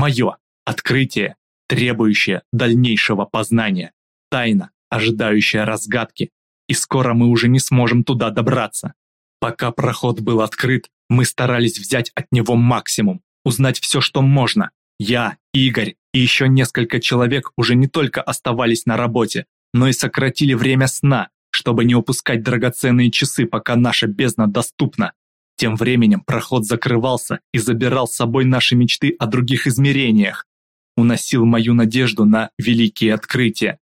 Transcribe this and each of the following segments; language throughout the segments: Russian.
Мое открытие, требующее дальнейшего познания, тайна, ожидающая разгадки, и скоро мы уже не сможем туда добраться. Пока проход был открыт, мы старались взять от него максимум, узнать все, что можно. Я, Игорь и еще несколько человек уже не только оставались на работе, но и сократили время сна, чтобы не упускать драгоценные часы, пока наша бездна доступна. Тем временем проход закрывался и забирал с собой наши мечты о других измерениях, уносил мою надежду на великие открытия.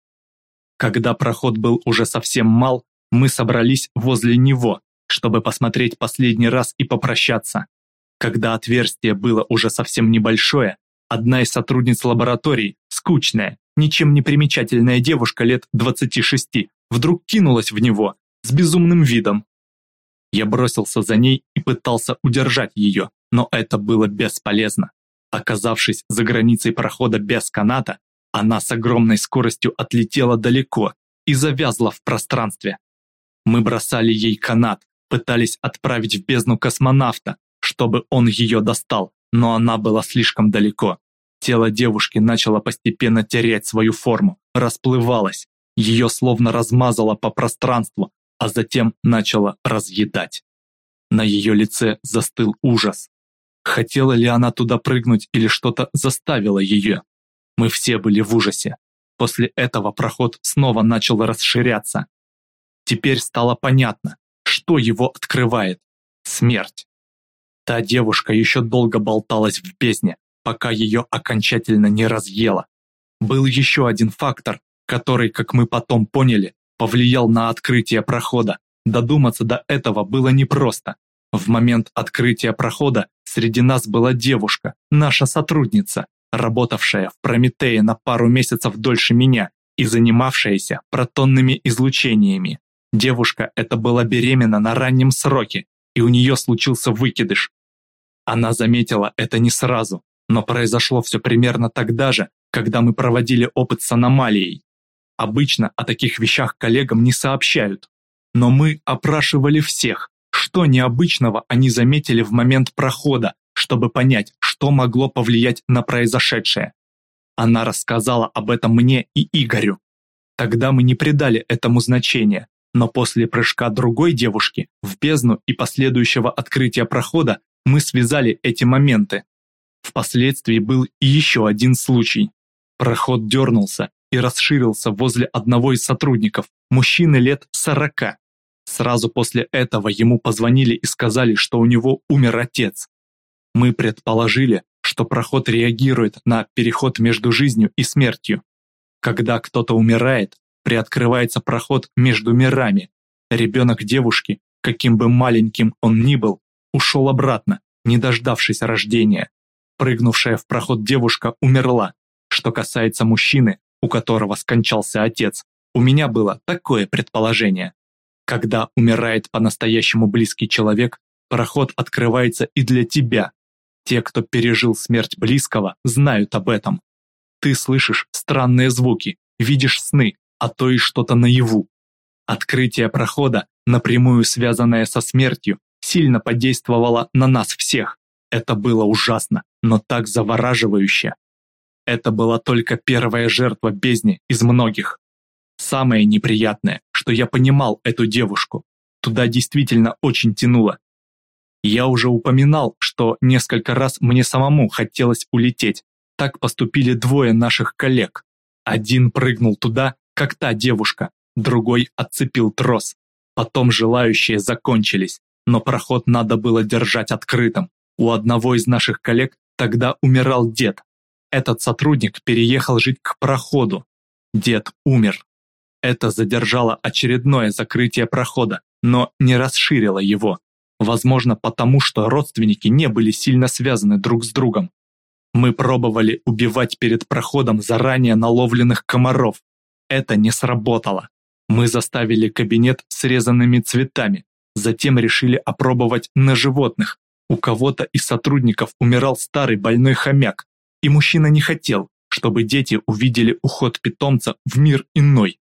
Когда проход был уже совсем мал, мы собрались возле него, чтобы посмотреть последний раз и попрощаться. Когда отверстие было уже совсем небольшое, одна из сотрудниц лаборатории, скучная, ничем не примечательная девушка лет 26, вдруг кинулась в него с безумным видом. Я бросился за ней и пытался удержать ее, но это было бесполезно. Оказавшись за границей прохода без каната, она с огромной скоростью отлетела далеко и завязла в пространстве. Мы бросали ей канат, пытались отправить в бездну космонавта, чтобы он ее достал, но она была слишком далеко. Тело девушки начало постепенно терять свою форму, расплывалось, ее словно размазало по пространству, а затем начало разъедать. На ее лице застыл ужас. Хотела ли она туда прыгнуть или что-то заставило ее? Мы все были в ужасе. После этого проход снова начал расширяться. Теперь стало понятно, что его открывает. Смерть. Та девушка еще долго болталась в бездне, пока ее окончательно не разъела. Был еще один фактор, который, как мы потом поняли, повлиял на открытие прохода. Додуматься до этого было непросто. В момент открытия прохода среди нас была девушка, наша сотрудница, работавшая в Прометее на пару месяцев дольше меня и занимавшаяся протонными излучениями. Девушка эта была беременна на раннем сроке, и у нее случился выкидыш. Она заметила это не сразу, но произошло все примерно тогда же, когда мы проводили опыт с аномалией. Обычно о таких вещах коллегам не сообщают, но мы опрашивали всех, что необычного они заметили в момент прохода, чтобы понять, что могло повлиять на произошедшее. Она рассказала об этом мне и Игорю. Тогда мы не придали этому значения, но после прыжка другой девушки в бездну и последующего открытия прохода мы связали эти моменты. Впоследствии был и еще один случай. Проход дернулся и расширился возле одного из сотрудников, мужчины лет сорока. Сразу после этого ему позвонили и сказали, что у него умер отец. Мы предположили, что проход реагирует на переход между жизнью и смертью. Когда кто-то умирает, приоткрывается проход между мирами. Ребенок девушки, каким бы маленьким он ни был, ушел обратно, не дождавшись рождения. Прыгнувшая в проход девушка умерла. Что касается мужчины, у которого скончался отец, у меня было такое предположение. Когда умирает по-настоящему близкий человек, проход открывается и для тебя. Те, кто пережил смерть близкого, знают об этом. Ты слышишь странные звуки, видишь сны, а то и что-то наяву. Открытие прохода, напрямую связанное со смертью, сильно подействовало на нас всех. Это было ужасно, но так завораживающе. Это была только первая жертва бездни из многих. Самое неприятное, что я понимал эту девушку. Туда действительно очень тянуло. Я уже упоминал, что несколько раз мне самому хотелось улететь. Так поступили двое наших коллег. Один прыгнул туда, как та девушка, другой отцепил трос. Потом желающие закончились, но проход надо было держать открытым. У одного из наших коллег тогда умирал дед. Этот сотрудник переехал жить к проходу. Дед умер. Это задержало очередное закрытие прохода, но не расширило его. Возможно, потому что родственники не были сильно связаны друг с другом. Мы пробовали убивать перед проходом заранее наловленных комаров. Это не сработало. Мы заставили кабинет срезанными цветами, затем решили опробовать на животных. У кого-то из сотрудников умирал старый больной хомяк, и мужчина не хотел, чтобы дети увидели уход питомца в мир иной.